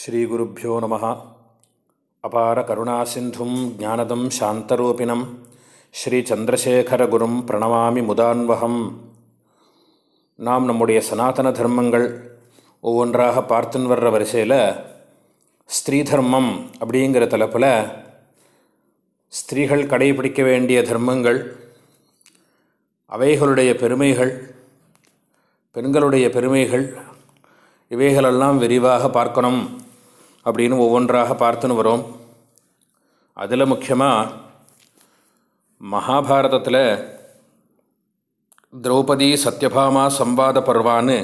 ஸ்ரீகுருப்போ நம. அபார கருணாசிந்தும் ஜானதம் சாந்தரூபிணம். ஸ்ரீச்சந்திரசேகரகுரும் பிரணவாமி முதான்வகம். நாம் நம்முடைய சனாதன தர்மங்கள் ஒவ்வொன்றாக பார்த்துன்னு வர்ற வரிசையில் ஸ்திரீ தர்மம் அப்படிங்கிற தலைப்பில் ஸ்திரீகள் கடைபிடிக்க வேண்டிய தர்மங்கள் அவைகளுடைய பெருமைகள் பெண்களுடைய பெருமைகள் இவைகளெல்லாம் விரிவாக பார்க்கணும். அப்படின்னு ஒவ்வொன்றாக பார்த்துன்னு வரோம். அதில் முக்கியமாக மகாபாரதத்தில் திரௌபதி சத்யபாமா சம்பாத பருவான்னு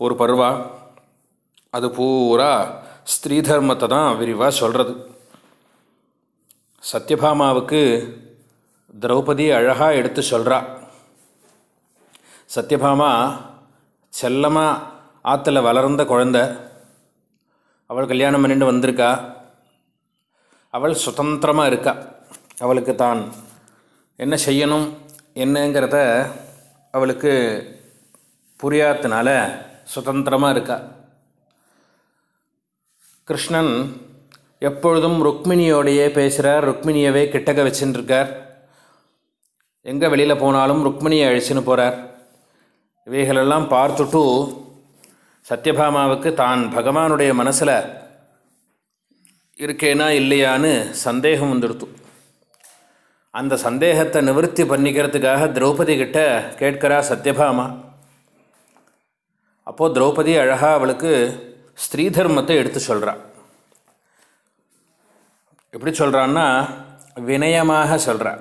ஒரு பருவா. அது பூரா ஸ்திரீ தர்மத்தை தான் விரிவாக சொல்கிறது சத்யபாமாவுக்கு திரௌபதி அழகாக எடுத்து சொல்கிறா சத்யபாமா செல்லமாக ஆற்றுல வளர்ந்த குழந்தை. அவள் கல்யாணம் பண்ணிட்டு வந்திருக்கா? அவள் சுதந்திரமாக இருக்கா? அவளுக்கு தான் என்ன செய்யணும் என்னங்கிறத அவளுக்கு புரியாதனால சுதந்திரமாக இருக்கா? கிருஷ்ணன் எப்பொழுதும் ருக்மிணியோடையே பேசுகிறார் ருக்மிணியவே கிட்டக்க வச்சுட்டுருக்கார் எங்கே வெளியில் போனாலும் ருக்மிணியை அழிச்சுன்னு போகிறார் இவைகளெல்லாம் பார்த்துட்டு சத்யபாமாவுக்கு தான் பகவானுடைய மனசில் இருக்கேனா இல்லையான்னு சந்தேகம் வந்துடுத்து அந்த சந்தேகத்தை நிவர்த்தி பண்ணிக்கிறதுக்காக திரௌபதி கிட்ட கேட்கிறா சத்யபாமா. அப்போது திரௌபதி அழகாக அவளுக்கு ஸ்ரீ தர்மத்தை எடுத்து சொல்கிறா எப்படி சொல்கிறான்னா வினயமாக சொல்கிறா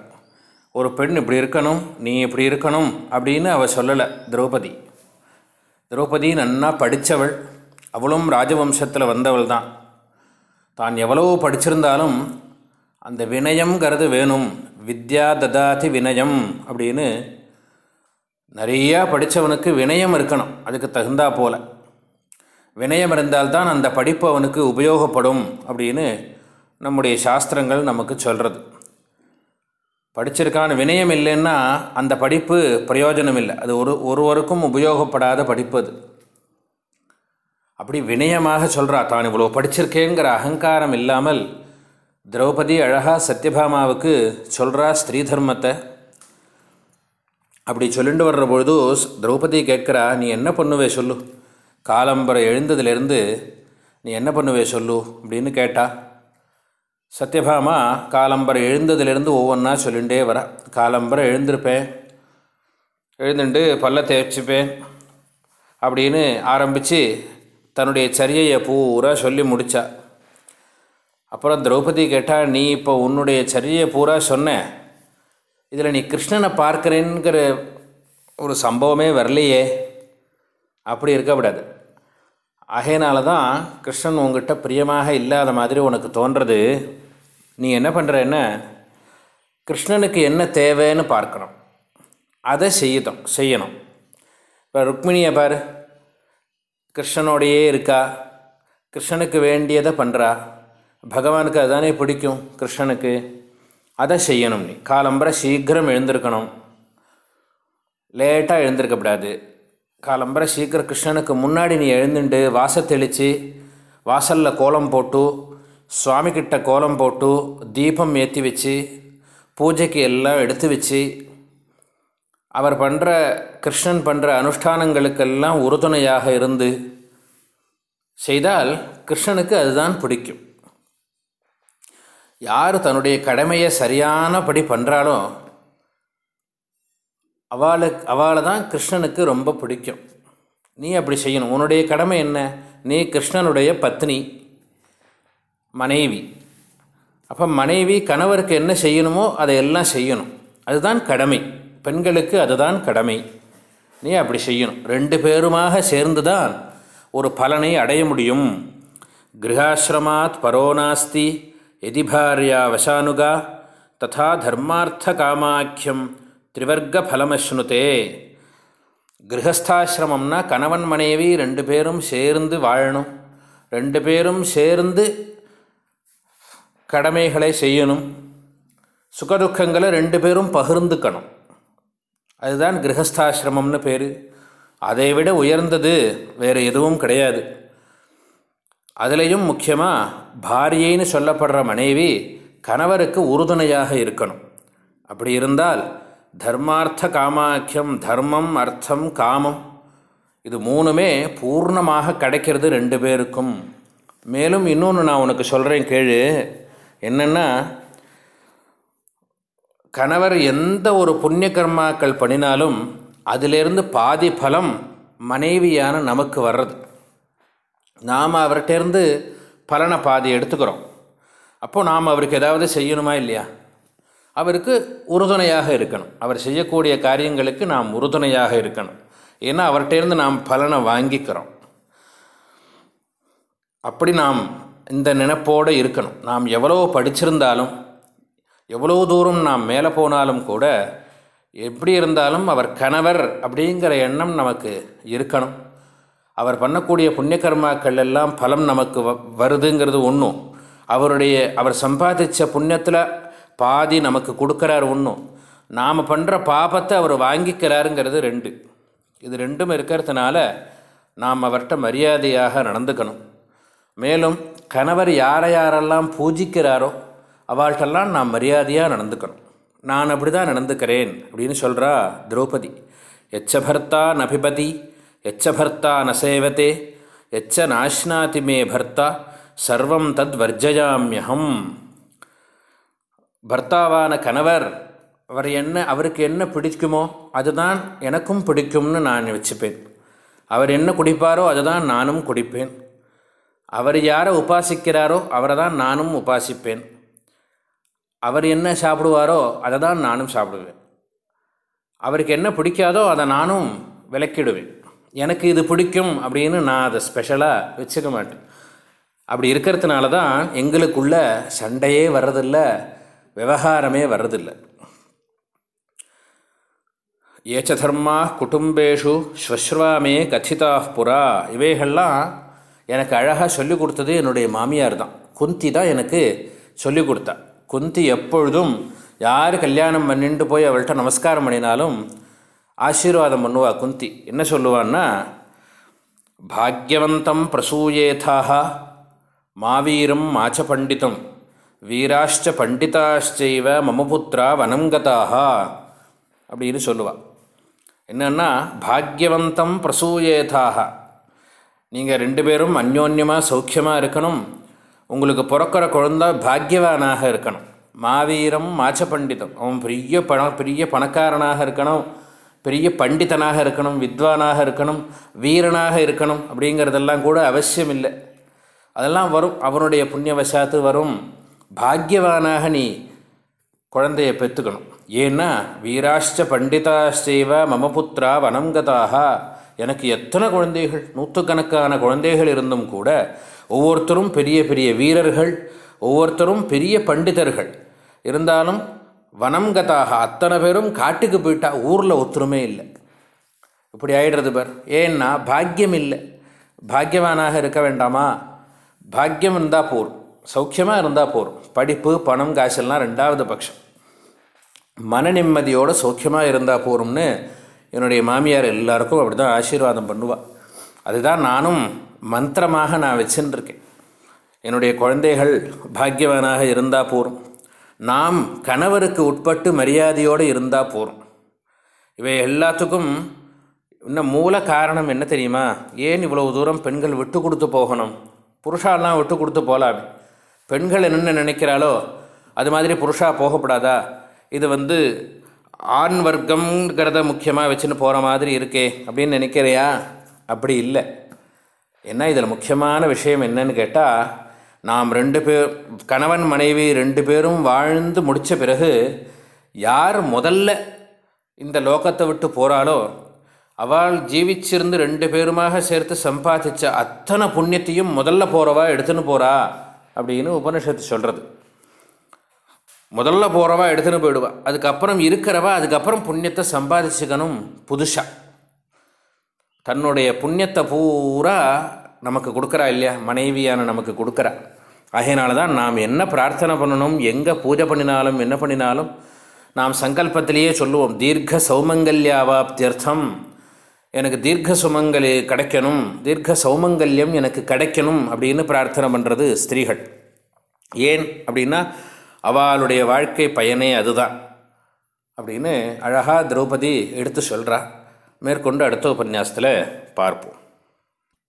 ஒரு பெண் இப்படி இருக்கணும் நீ இப்படி இருக்கணும் அப்படின்னு அவள் சொல்லலை திரௌபதி. திரௌபதி நன்னா படித்தவள் அவளும் ராஜவம்சத்தில் வந்தவள் தான். தான் எவ்வளவோ படிச்சிருந்தாலும் அந்த வினயம்ங்கிறது வேணும். வித்யா ததாதி வினயம் அப்படின்னு நிறையா படித்தவனுக்கு வினயம் இருக்கணும். அதுக்கு தகுந்தா போல். வினயம் இருந்தால்தான் அந்த படிப்பு அவனுக்கு உபயோகப்படும் அப்படின்னு நம்முடைய சாஸ்திரங்கள் நமக்கு சொல்கிறது படிச்சிருக்கான வினயம் இல்லைன்னா அந்த படிப்பு பிரயோஜனம் இல்லை அது ஒரு ஒருவருக்கும் உபயோகப்படாத படிப்பு அது. அப்படி வினயமாக சொல்கிறா தான் இவ்வளோ படிச்சிருக்கேங்கிற அகங்காரம் இல்லாமல் திரௌபதி அழகா சத்யபாமாவுக்கு சொல்கிறா ஸ்திரீ தர்மத்தை. அப்படி சொல்லிட்டு வர்ற பொழுது திரௌபதி கேட்குறா நீ என்ன பண்ணுவே சொல்லு? காலம்பரை எழுந்ததுலேருந்து நீ என்ன பண்ணுவே சொல்லு? அப்படின்னு கேட்டா சத்யபாமா காலம்பரை எழுந்ததுலேருந்து ஒவ்வொன்றா சொல்லிகிட்டே வர. காலம்பரை எழுந்திருப்பேன் எழுந்துட்டு பல்ல தேய்ச்சிப்பேன் அப்படின்னு ஆரம்பித்து தன்னுடைய சரியையை பூரா சொல்லி முடித்தா அப்புறம் திரௌபதி கேட்டால் நீ இப்போ உன்னுடைய சரியை பூரா சொன்ன. இதில் நீ கிருஷ்ணனை பார்க்குறேங்கிற ஒரு சம்பவமே வரலையே. அப்படி இருக்கக்கூடாது ஆகையினால தான் கிருஷ்ணன் உங்ககிட்ட பிரியமாக இல்லாத மாதிரி உனக்கு தோன்றது. நீ என்ன பண்ணுறன்னா கிருஷ்ணனுக்கு என்ன தேவைன்னு பார்க்கணும். அதை செய்யணும் செய்யணும். இப்போ ருக்மிணியை பாரு. கிருஷ்ணனோடையே இருக்கா? கிருஷ்ணனுக்கு வேண்டியதை பண்ணுறா பகவானுக்கு அதுதானே பிடிக்கும் கிருஷ்ணனுக்கு? அதை செய்யணும் நீ. காலம்பரை சீக்கிரம் எழுந்திருக்கணும். லேட்டாக எழுந்திருக்கக்கூடாது காலம்பரை சீக்கிரம் கிருஷ்ணனுக்கு முன்னாடி நீ எழுந்துண்டு வாச தெளித்து வாசலில் கோலம் போட்டு சுவாமிக்கிட்ட கோலம் போட்டு தீபம் ஏற்றி வச்சு பூஜைக்கு எல்லாம் எடுத்து வச்சு அவர் பண்ணுற கிருஷ்ணன் பண்ணுற அனுஷ்டானங்களுக்கெல்லாம் உறுதுணையாக இருந்து செய்தால் கிருஷ்ணனுக்கு அதுதான் பிடிக்கும். யார் தன்னுடைய கடமையை சரியானபடி பண்ணுறாலோ அவளுக்கு அவளை தான் கிருஷ்ணனுக்கு ரொம்ப பிடிக்கும். நீ அப்படி செய்யணும். உன்னுடைய கடமை என்ன? நீ கிருஷ்ணனுடைய பத்னி. மனைவி. அப்போ மனைவி கணவருக்கு என்ன செய்யணுமோ அதையெல்லாம் செய்யணும். அதுதான் கடமை. பெண்களுக்கு அதுதான் கடமை. நீ அப்படி செய்யணும். ரெண்டு பேருமாக சேர்ந்து தான் ஒரு பலனை அடைய முடியும். கிரகாசிரமாத் பரோநாஸ்தி எதிபாரியா வசானுகா ததா தர்மார்த்த காமாக்கியம் திரிவர்க்க பலமஸ்னுதே. கிரகஸ்தாசிரமம்னா கணவன் மனைவி ரெண்டு பேரும் சேர்ந்து வாழணும். ரெண்டு பேரும் சேர்ந்து கடமைகளை செய்யணும். சுகதுக்கங்களை ரெண்டு பேரும் பகிர்ந்துக்கணும். அதுதான் கிரகஸ்தாசிரமம்னு பேர். அதை விட உயர்ந்தது வேறு எதுவும் கிடையாது. அதுலேயும் முக்கியமாக பாரியைன்னு சொல்லப்படுற மனைவி கணவருக்கு உறுதுணையாக இருக்கணும். அப்படி இருந்தால் தர்மார்த்த காமாக்கியம் தர்மம் அர்த்தம் காமம் இது மூணுமே பூர்ணமாக கிடைக்கிறது ரெண்டு பேருக்கும். மேலும் இன்னொன்று நான் உனக்கு சொல்கிறேன் கேளு. என்னென்னா கணவர் எந்த ஒரு புண்ணிய கர்மாக்கள் பண்ணினாலும் அதிலிருந்து பாதி பலம் மனைவியான நமக்கு வர்றது. நாம் அவர்கிட்டேருந்து பலனை பாதி எடுத்துக்கிறோம். அப்போது நாம் அவருக்கு ஏதாவது செய்யணுமா இல்லையா? அவருக்கு உறுதுணையாக இருக்கணும். அவர் செய்யக்கூடிய காரியங்களுக்கு நாம் உறுதுணையாக இருக்கணும். ஏன்னா அவர்கிட்டேருந்து நாம் பலனை வாங்கிக்கிறோம். அப்படி நாம் இந்த நினைப்போடு இருக்கணும். நாம் எவ்வளோ படிச்சிருந்தாலும் எவ்வளோ தூரம் நாம் மேலே போனாலும் கூட எப்படி இருந்தாலும் அவர் கணவர் அப்படிங்கிற எண்ணம் நமக்கு இருக்கணும். அவர் பண்ணக்கூடிய புண்ணிய கர்மாக்கள் எல்லாம் பலம் நமக்கு வ வருதுங்கிறது ஒன்றும் அவருடைய அவர் சம்பாதிச்ச புண்ணியத்தில் பாதி நமக்கு கொடுக்குறார் ஒன்றும் நாம் பண்ணுற பாபத்தை அவர் வாங்கிக்கிறாருங்கிறது ரெண்டு. இது ரெண்டும் இருக்கிறதுனால நாம் அவர்கிட்ட மரியாதையாக நடந்துக்கணும். மேலும் கணவர் யாரை யாரெல்லாம் பூஜிக்கிறாரோ அவள்கிட்டெல்லாம் நான் மரியாதையாக நடந்துக்கணும். நான் அப்படி தான் நடந்துக்கிறேன் அப்படின்னு சொல்கிறா திரௌபதி. எச்சபர்த்தா நபிபதி எச்சபர்த்தா நசேவதே நசேவத்தே எச்ச நாஷ்னாதி மே பர்த்தா சர்வம் தத் வர்ஜயாமியகம் பர்த்தாவான கணவர் அவர் என்ன அவருக்கு என்ன பிடிக்குமோ அதுதான் எனக்கும் பிடிக்கும்னு நான் வச்சுப்பேன் அவர் என்ன குடிப்பாரோ அதுதான் நானும் குடிப்பேன். அவர் யாரை உபாசிக்கிறாரோ அவரை தான் நானும் உபாசிப்பேன். அவர் என்ன சாப்பிடுவாரோ அதை தான் நானும் சாப்பிடுவேன். அவருக்கு என்ன பிடிக்காதோ அதை நானும் விளக்கிடுவேன். எனக்கு இது பிடிக்கும் அப்படின்னு நான் அதை ஸ்பெஷலாக வச்சுக்க மாட்டேன். அப்படி இருக்கிறதுனால தான் எங்களுக்குள்ள சண்டையே வர்றதில்ல விவகாரமே வர்றதில்லை. ஏச்ச தர்மா குடும்பேஷு ஸ்வஸ்ருவாமே கச்சிதா புறா இவைகள்லாம் எனக்கு அழகாக சொல்லிக் கொடுத்தது என்னுடைய மாமியார் தான். குந்தி தான் எனக்கு சொல்லிக் கொடுத்தா. குந்தி எப்பொழுதும் யார் கல்யாணம் பண்ணிட்டு போய் அவள்கிட்ட நமஸ்காரம் பண்ணினாலும் ஆசீர்வாதம் பண்ணுவா குந்தி. என்ன சொல்லுவான்னா பாக்யவந்தம் பிரசூயேதாக மாவீரம் மாச்ச பண்டிதம் வீராஷ்ட பண்டிதாஷ்சைவ மமபுத்ரா வனங்கதாக அப்படின்னு சொல்லுவாள் என்னன்னா பாக்யவந்தம் பிரசூயேதாக நீங்கள் ரெண்டு பேரும் அந்யோன்யமாக சௌக்கியமாக இருக்கணும். உங்களுக்கு பிறக்கிற குழந்த பாக்யவானாக இருக்கணும். மாவீரம் மாச்ச பண்டிதம் அவன் பெரிய பண பெரிய பணக்காரனாக இருக்கணும். பெரிய பண்டிதனாக இருக்கணும் வித்வானாக இருக்கணும் வீரனாக இருக்கணும் அப்படிங்கிறதெல்லாம் கூட அவசியம் இல்லை அதெல்லாம் வரும் அவனுடைய புண்ணியவசாத்து வரும். பாக்யவானாக நீ குழந்தையை பெற்றுக்கணும் ஏன்னா வீராஷ்ட பண்டிதாஷ்டேவ மமபுத்ரா வனங்கதாக எனக்கு எத்தனை குழந்தைகள்? நூற்றுக்கணக்கான குழந்தைகள் இருந்தும் கூட ஒவ்வொருத்தரும் பெரிய பெரிய வீரர்கள் ஒவ்வொருத்தரும் பெரிய பண்டிதர்கள். இருந்தாலும் வனம் கதாக அத்தனை பேரும் காட்டுக்கு போயிட்டா ஊரில் ஒத்துருமே இல்லை. இப்படி ஆயிடுறது பேர். ஏன்னா பாக்கியம் இல்லை. பாக்கியவானாக இருக்க வேண்டாமா? பாக்கியம் இருந்தால் போரும். சௌக்கியமாக இருந்தால் போரும். படிப்பு பணம் காசெல்லாம் ரெண்டாவது பட்சம். மன நிம்மதியோடு சௌக்கியமாக இருந்தால் போரும்னு என்னுடைய மாமியார் எல்லாருக்கும் அப்படி தான் ஆசீர்வாதம் பண்ணுவாள் அதுதான் நானும் மந்திரமாக நான் வச்சுருக்கேன் என்னுடைய குழந்தைகள் பாக்கியவானாக இருந்தால் போரும். நாம் கணவருக்கு உட்பட்டு மரியாதையோடு இருந்தால் போரும். இவை எல்லாத்துக்கும் இன்னும் மூல காரணம் என்ன தெரியுமா? ஏன் இவ்வளவு தூரம் பெண்கள் விட்டு கொடுத்து போகணும்? புருஷாலாம் விட்டு கொடுத்து போகலாமே பெண்கள் என்னென்ன நினைக்கிறாளோ அது மாதிரி புருஷா போகப்படாதா? இது வந்து ஆண் வர்க்கம்ங்கிறத முக்கியமாக வச்சுன்னு போகிற மாதிரி இருக்கே அப்படின்னு நினைக்கிறியா? அப்படி இல்லை. என்ன இதில் முக்கியமான விஷயம் என்னன்னு கேட்டால் நாம் ரெண்டு பேர் கணவன் மனைவி ரெண்டு பேரும் வாழ்ந்து முடித்த பிறகு யார் முதல்ல இந்த லோகத்தை விட்டு போகிறாளோ அவள் ஜீவிச்சிருந்து ரெண்டு பேருமாக சேர்த்து சம்பாதிச்ச அத்தனை புண்ணியத்தையும் முதல்ல போகிறவா எடுத்துன்னு போகிறா அப்படின்னு உபனிஷத்து சொல்கிறது முதல்ல போகிறவா எடுத்துன்னு போயிடுவா. அதுக்கப்புறம் இருக்கிறவா அதுக்கப்புறம் புண்ணியத்தை சம்பாதிச்சுக்கணும் புதுசாக தன்னுடைய புண்ணியத்தை பூரா நமக்கு கொடுக்குறா இல்லையா? மனைவியான நமக்கு கொடுக்குறா. ஆகையினால தான் நாம் என்ன பிரார்த்தனை பண்ணணும் எங்கே பூஜை பண்ணினாலும் என்ன பண்ணினாலும் நாம் சங்கல்பத்திலேயே சொல்லுவோம் தீர்க்க சௌமங்கல்யாவாப்தியர்த்தம். எனக்கு தீர்க்க சுமங்கலி கிடைக்கணும் தீர்க்க சௌமங்கல்யம் எனக்கு கிடைக்கணும் அப்படின்னு பிரார்த்தனை பண்ணுறது ஸ்திரீகள். ஏன் அப்படின்னா அவளுடைய வாழ்க்கை பயனே அதுதான். அப்படின்னு அழகாக திரௌபதி எடுத்து சொல்கிறா மேற்கொண்டு அடுத்த உபன்யாசத்தில் பார்ப்போம்.